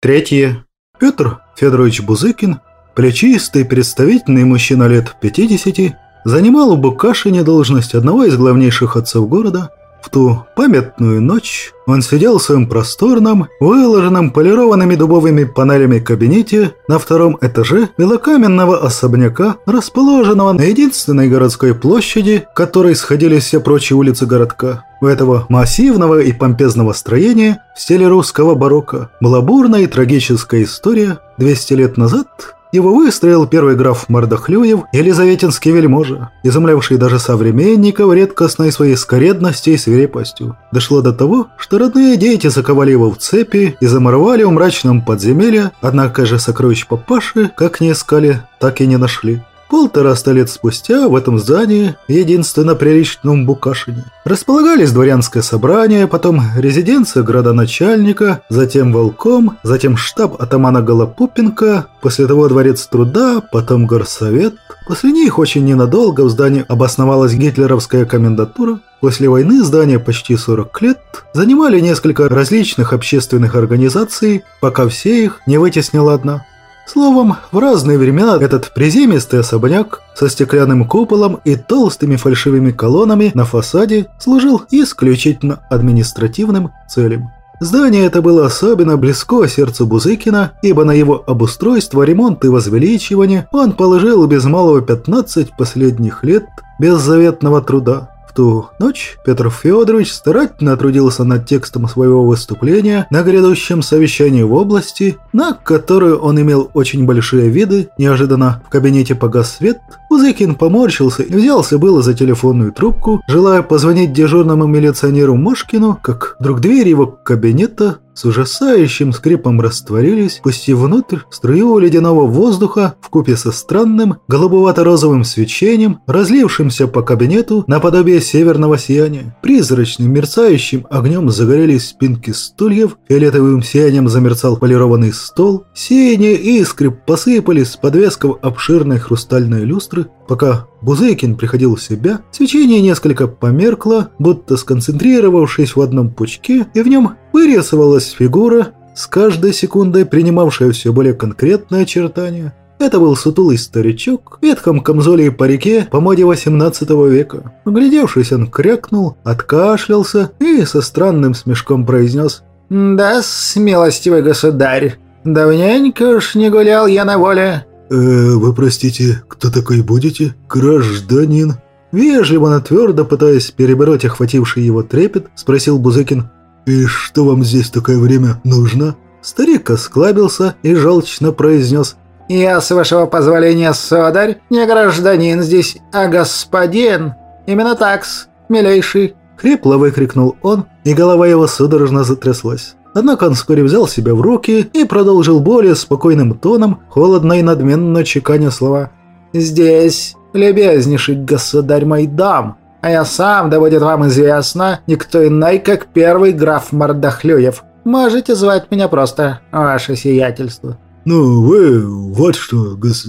Третье. Петр Федорович Бузыкин, плечистый представительный мужчина лет 50, занимал у Букашине должность одного из главнейших отцов города – в ту памятную ночь он сидел в своем просторном, выложенном полированными дубовыми панелями кабинете на втором этаже белокаменного особняка, расположенного на единственной городской площади, к которой сходились все прочие улицы городка. У этого массивного и помпезного строения в стиле русского барокко была бурная и трагическая история. 200 лет назад его выстроил первый граф Мордохлюев, елизаветинский вельможа, изумлявший даже современников редкостной своей скоредностью и свирепостью. Дошло до того, что родные дети заковали его в цепи и замуровали в мрачном подземелье, однако же сокровищ папаши, как не искали, так и не нашли. Полтораста лет спустя в этом здании, единственно приличном Букашине, располагались дворянское собрание, потом резиденция градоначальника, затем волком, затем штаб атамана Голопупенко, после того дворец труда, потом горсовет. После них очень ненадолго в здании обосновалась гитлеровская комендатура. После войны здание почти 40 лет занимали несколько различных общественных организаций, пока все их не вытеснила одна – Словом, в разные времена этот приземистый особняк со стеклянным куполом и толстыми фальшивыми колоннами на фасаде служил исключительно административным целям. Здание это было особенно близко сердцу Бузыкина, ибо на его обустройство, ремонт и возвеличивание он положил без малого 15 последних лет беззаветного труда. В ту ночь Петр Федорович старательно трудился над текстом своего выступления на грядущем совещании в области, на которую он имел очень большие виды. Неожиданно в кабинете погас свет. Узыкин поморщился и взялся было за телефонную трубку, желая позвонить дежурному милиционеру Мошкину, как вдруг дверь его кабинета с ужасающим скрипом растворились, пустив внутрь струю ледяного воздуха в купе со странным голубовато-розовым свечением, разлившимся по кабинету наподобие северного сияния. Призрачным мерцающим огнем загорелись спинки стульев, фиолетовым сиянием замерцал полированный стол, синие искры посыпались с подвесков обширной хрустальной люстры, пока Бузыкин приходил в себя, свечение несколько померкло, будто сконцентрировавшись в одном пучке, и в нем вырисовалась фигура, с каждой секундой принимавшая все более конкретные очертания. Это был сутулый старичок в ветхом камзоле и парике по моде 18 века. Углядевшись, он крякнул, откашлялся и со странным смешком произнес «Да, смелостивый государь, давненько уж не гулял я на воле». «Э, вы простите, кто такой будете? Гражданин?» Вежливо, но твердо, пытаясь перебороть охвативший его трепет, спросил Бузыкин. «И что вам здесь такое время нужно?» Старик осклабился и желчно произнес. «Я, с вашего позволения, сударь, не гражданин здесь, а господин. Именно такс, милейший». Хрипло выкрикнул он, и голова его судорожно затряслась. Однако он вскоре взял себя в руки и продолжил более спокойным тоном, холодно и надменно чеканя слова. «Здесь, любезнейший государь мой дам, а я сам, да будет вам известно, никто иной, как первый граф Мордохлюев. Можете звать меня просто ваше сиятельство». «Ну, вы вот что, гос...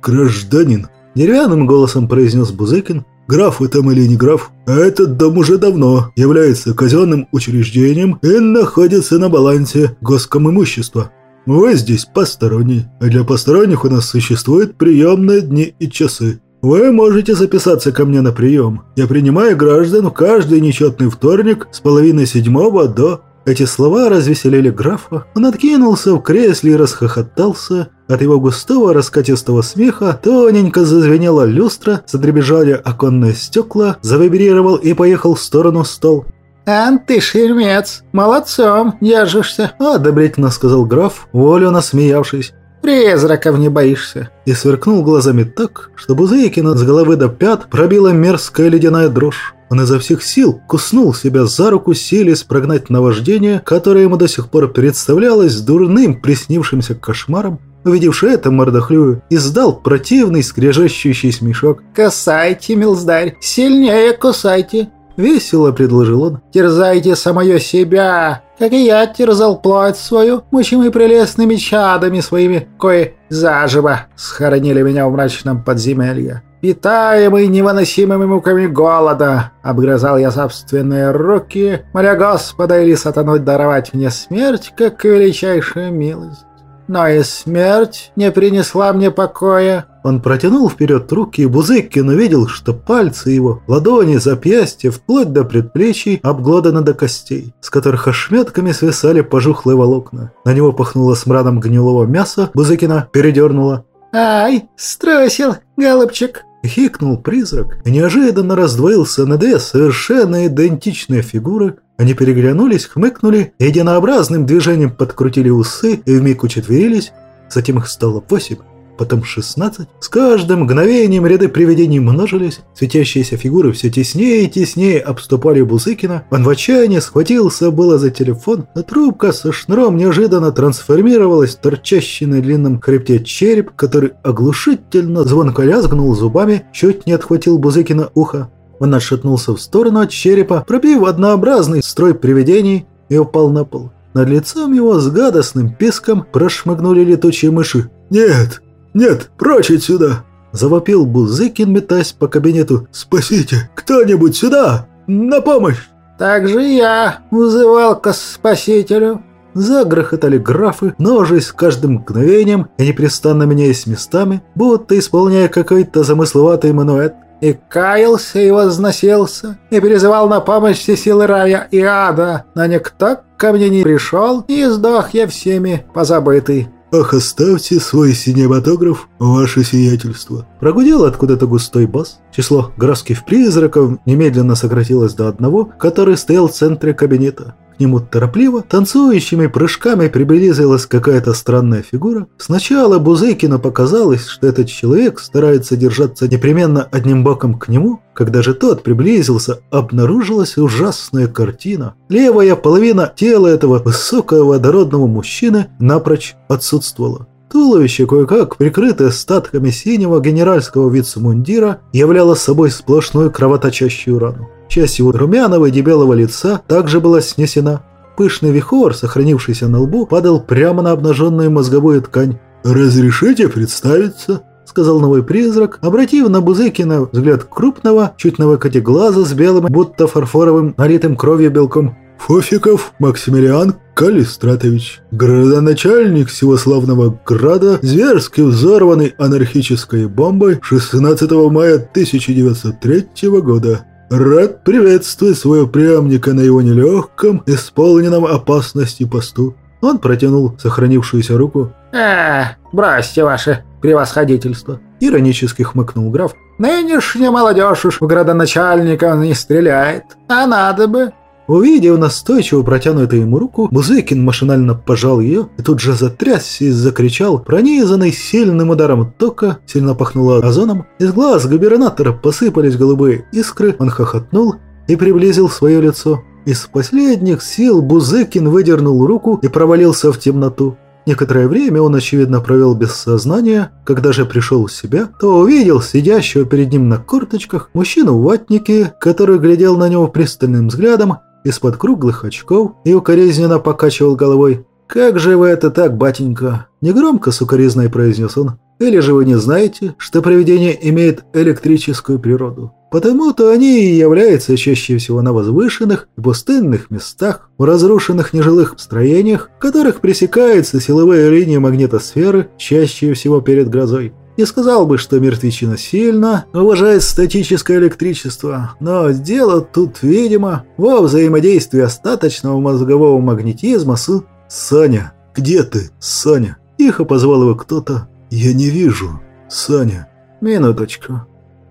гражданин», – деревянным голосом произнес Бузыкин, Граф вы там или не граф, а этот дом уже давно является казенным учреждением и находится на балансе госком имущества. Вы здесь посторонний, а для посторонних у нас существуют приемные дни и часы. Вы можете записаться ко мне на прием. Я принимаю граждан каждый нечетный вторник с половины седьмого до эти слова развеселили графа. Он откинулся в кресле и расхохотался. От его густого раскатистого смеха тоненько зазвенела люстра, задребежали оконные стекла, завибрировал и поехал в сторону стол. «Ан, ты шельмец! Молодцом держишься!» – одобрительно сказал граф, волю насмеявшись. «Призраков не боишься!» И сверкнул глазами так, что Бузыкина с головы до пят пробила мерзкая ледяная дрожь. Он изо всех сил куснул себя за руку, силясь прогнать наваждение, которое ему до сих пор представлялось дурным, приснившимся кошмаром. Увидевши это, Мордохлюю издал противный скрежещущий смешок. «Кусайте, милздарь, сильнее кусайте!» Весело предложил он. «Терзайте самое себя, как и я терзал плоть свою, мучимый прелестными чадами своими, кое заживо схоронили меня в мрачном подземелье. Питаемый невыносимыми муками голода, обгрызал я собственные руки, моля Господа или сатануть даровать мне смерть, как величайшая милость. Но и смерть не принесла мне покоя. Он протянул вперед руки, и Бузыкин увидел, что пальцы его, ладони, запястья, вплоть до предплечий, обглоданы до костей, с которых ошметками свисали пожухлые волокна. На него пахнуло смрадом гнилого мяса, Бузыкина передернуло. «Ай, струсил, голубчик!» Хикнул призрак и неожиданно раздвоился на две совершенно идентичные фигуры. Они переглянулись, хмыкнули, единообразным движением подкрутили усы и вмиг учетверились. Затем их стало восемь потом 16. С каждым мгновением ряды привидений множились, светящиеся фигуры все теснее и теснее обступали Бузыкина. Он в отчаянии схватился было за телефон, но трубка со шнуром неожиданно трансформировалась, торчащий на длинном хребте череп, который оглушительно звонко лязгнул зубами, чуть не отхватил Бузыкина ухо. Он отшатнулся в сторону от черепа, пробив однообразный строй привидений и упал на пол. Над лицом его с гадостным писком прошмыгнули летучие мыши. «Нет, «Нет, прочь отсюда!» Завопил Бузыкин, метаясь по кабинету. «Спасите! Кто-нибудь сюда! На помощь!» «Так же я вызывал к спасителю!» Загрохотали графы, ножись с каждым мгновением и непрестанно меняясь местами, будто исполняя какой-то замысловатый мануэт. И каялся, и возносился, и призывал на помощь все силы рая и ада, но никто ко мне не пришел, и сдох я всеми позабытый. «Ах, оставьте свой синематограф, ваше сиятельство!» Прогудел откуда-то густой бас. Число графских призраков немедленно сократилось до одного, который стоял в центре кабинета. К нему торопливо, танцующими прыжками приблизилась какая-то странная фигура. Сначала Бузейкину показалось, что этот человек старается держаться непременно одним боком к нему. Когда же тот приблизился, обнаружилась ужасная картина. Левая половина тела этого высокого водородного мужчины напрочь отсутствовала. Туловище, кое-как прикрытое статками синего генеральского вицмундира, являло собой сплошную кровоточащую рану. Часть его румяного и дебелого лица также была снесена. Пышный вихор, сохранившийся на лбу, падал прямо на обнаженную мозговую ткань. «Разрешите представиться?» — сказал новый призрак, обратив на Бузыкина взгляд крупного, чуть на выкате глаза с белым, будто фарфоровым, налитым кровью белком. Фофиков Максимилиан Калистратович, градоначальник всего славного града, зверски взорванный анархической бомбой 16 мая 1903 года. Рад приветствовать своего преемника на его нелегком, исполненном опасности посту. Он протянул сохранившуюся руку. «А, бросьте ваше превосходительство!» Иронически хмыкнул граф. «Нынешняя молодежь уж в градоначальника не стреляет, а надо бы!» Увидев настойчиво протянутую ему руку, Музыкин машинально пожал ее и тут же затрясся и закричал, пронизанный сильным ударом тока, сильно пахнуло озоном. Из глаз губернатора посыпались голубые искры, он хохотнул и приблизил свое лицо. Из последних сил Бузыкин выдернул руку и провалился в темноту. Некоторое время он, очевидно, провел без сознания. Когда же пришел в себя, то увидел сидящего перед ним на корточках мужчину в ватнике, который глядел на него пристальным взглядом из-под круглых очков и укоризненно покачивал головой. «Как же вы это так, батенька?» Негромко сукоризной произнес он. «Или же вы не знаете, что привидение имеет электрическую природу? Потому-то они и являются чаще всего на возвышенных и пустынных местах, в разрушенных нежилых строениях, в которых пресекаются силовые линии магнитосферы чаще всего перед грозой. Не сказал бы, что мертвечина сильно уважает статическое электричество, но дело тут, видимо, во взаимодействии остаточного мозгового магнетизма с... «Саня, где ты, Саня?» Тихо позвал его кто-то. «Я не вижу, Саня». «Минуточку».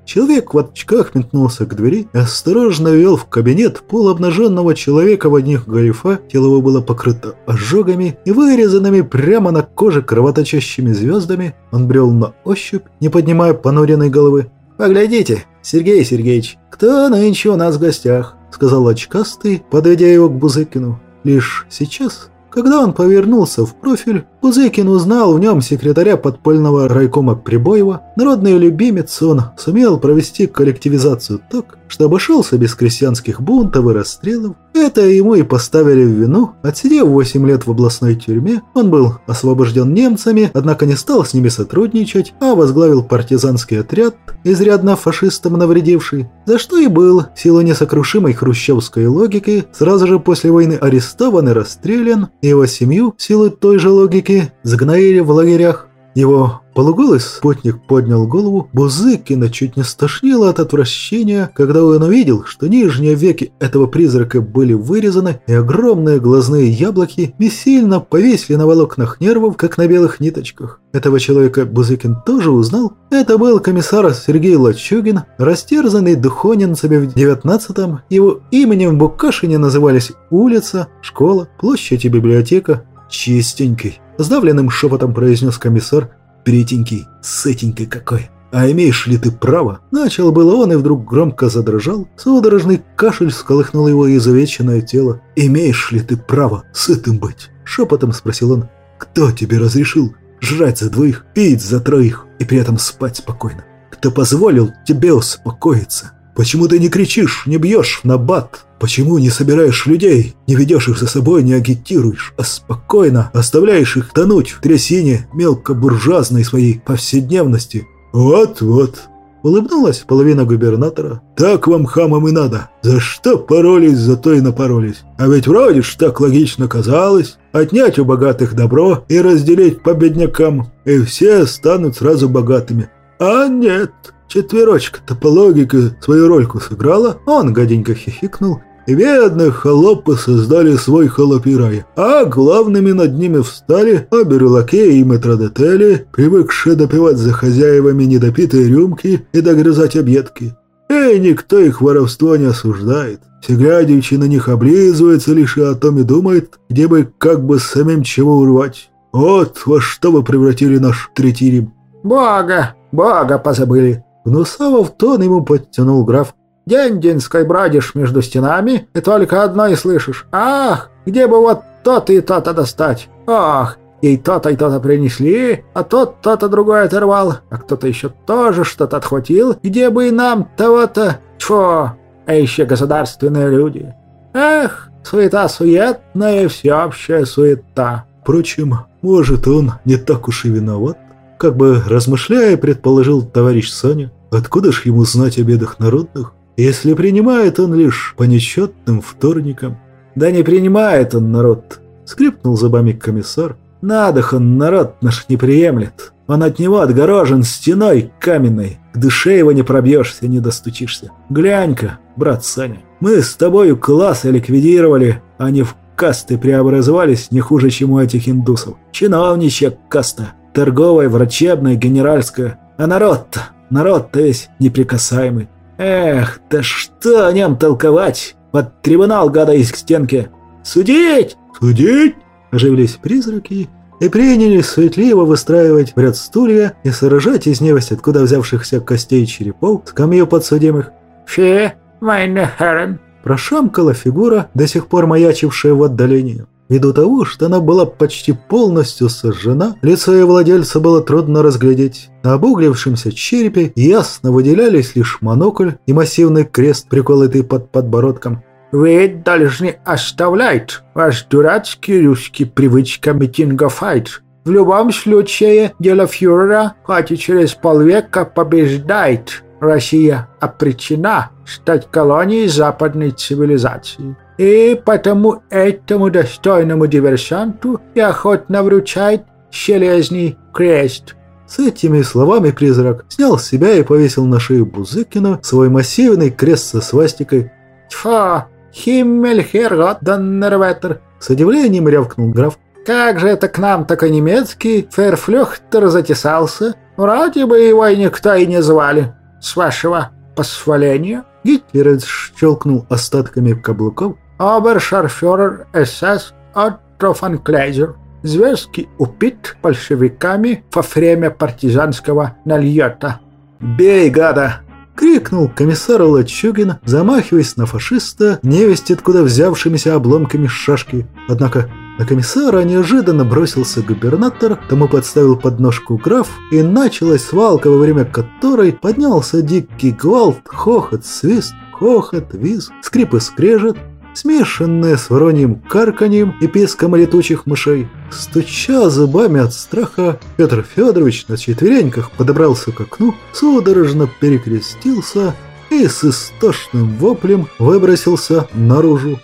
Человек в очках метнулся к двери и осторожно вел в кабинет полуобнаженного человека в одних галифа. Тело его было покрыто ожогами и вырезанными прямо на коже кровоточащими звездами. Он брел на ощупь, не поднимая понуренной головы. «Поглядите, Сергей Сергеевич, кто нынче у нас в гостях?» сказал очкастый, подведя его к Бузыкину. Лишь сейчас когда он повернулся в профиль, Пузыкин узнал в нем секретаря подпольного райкома Прибоева. Народный любимец он сумел провести коллективизацию так, что обошелся без крестьянских бунтов и расстрелов. Это ему и поставили в вину. Отсидев 8 лет в областной тюрьме, он был освобожден немцами, однако не стал с ними сотрудничать, а возглавил партизанский отряд, изрядно фашистам навредивший, за что и был, в силу несокрушимой хрущевской логики, сразу же после войны арестован и расстрелян, и его семью, в силу той же логики, загноили в лагерях. Его полуголый спутник поднял голову, Бузыкина чуть не стошнило от отвращения, когда он увидел, что нижние веки этого призрака были вырезаны, и огромные глазные яблоки бессильно повесили на волокнах нервов, как на белых ниточках. Этого человека Бузыкин тоже узнал. Это был комиссар Сергей Лачугин, растерзанный духонинцами в 19-м. Его именем в Букашине назывались улица, школа, площадь и библиотека. «Чистенький», – сдавленным шепотом произнес комиссар, «Претенький, сытенький какой!» «А имеешь ли ты право?» Начал было он и вдруг громко задрожал. Судорожный кашель сколыхнул его изувеченное тело. «Имеешь ли ты право сытым быть?» Шепотом спросил он. «Кто тебе разрешил жрать за двоих, пить за троих и при этом спать спокойно? Кто позволил тебе успокоиться?» Почему ты не кричишь, не бьешь на бат? Почему не собираешь людей, не ведешь их за собой, не агитируешь, а спокойно оставляешь их тонуть в трясине мелкобуржуазной своей повседневности? Вот-вот, Улыбнулась половина губернатора. «Так вам, хамам, и надо. За что поролись, за то и напоролись. А ведь вроде ж так логично казалось. Отнять у богатых добро и разделить по беднякам. И все станут сразу богатыми. А нет, Четверочка-то по логике свою рольку сыграла, он гаденько хихикнул, и бедные холопы создали свой холопирай, а главными над ними встали обе рулаки и метродетели, привыкшие допивать за хозяевами недопитые рюмки и догрызать объедки. И никто их воровство не осуждает. Всеглядящий на них облизывается лишь и о том и думает, где бы как бы самим чего урвать. Вот во что вы превратили наш Третий Рим. «Бога! Бога позабыли!» Гнусавов тон ему подтянул граф. «День-деньской бродишь между стенами и только одно и слышишь. Ах, где бы вот то-то и то-то достать? Ах, и то-то и то-то принесли, а тот то-то другое оторвал, а кто-то еще тоже что-то отхватил, где бы и нам того-то... Чё? А еще государственные люди. Эх, суета суетная, всеобщая суета». Впрочем, может, он не так уж и виноват. Как бы размышляя, предположил товарищ Саня, откуда ж ему знать о бедах народных, если принимает он лишь по нечетным вторникам. Да не принимает он народ, скрипнул зубами комиссар. Надох он народ наш не приемлет. Он от него отгорожен стеной каменной. К душе его не пробьешься, не достучишься. Глянь-ка, брат Саня, мы с тобою классы ликвидировали, а не в касты преобразовались не хуже, чем у этих индусов. Чиновничья каста торговая, врачебная, генеральская. А народ-то, народ-то весь неприкасаемый. Эх, да что о нем толковать? Под трибунал гада из стенки. Судить! Судить! Оживились призраки и принялись суетливо выстраивать в ряд стулья и сражать из невости, откуда взявшихся костей черепов, скамью подсудимых. «Фе, meine Herren!» Прошамкала фигура, до сих пор маячившая в отдалении. Ввиду того, что она была почти полностью сожжена, лицо ее владельца было трудно разглядеть. На обуглившемся черепе ясно выделялись лишь монокль и массивный крест, приколотый под подбородком. «Вы должны оставлять ваш дурацкий русский привычка митинговать. В любом случае, дело фюрера хоть и через полвека побеждает. Россия обречена стать колонией западной цивилизации. И потому этому достойному диверсанту и охотно вручает железный крест». С этими словами призрак снял с себя и повесил на шею Бузыкина свой массивный крест со свастикой. «Тьфу! Химмельхергот Доннерветтер!» С удивлением рявкнул граф. «Как же это к нам такой немецкий ферфлюхтер затесался? Вроде бы его и никто и не звали. С вашего позволения?» Гитлер щелкнул остатками каблуков обершарфюрер СС Отто фон Клейзер, зверски убит большевиками во время партизанского нальета. «Бей, гада!» — крикнул комиссар Лачугин, замахиваясь на фашиста, невесть откуда взявшимися обломками шашки. Однако На комиссара неожиданно бросился губернатор, тому подставил подножку граф, и началась свалка, во время которой поднялся дикий гвалт, хохот, свист, хохот, визг, скрип и скрежет, смешанное с вороньим карканьем и писком летучих мышей. Стуча зубами от страха, Петр Федорович на четвереньках подобрался к окну, судорожно перекрестился и с истошным воплем выбросился наружу.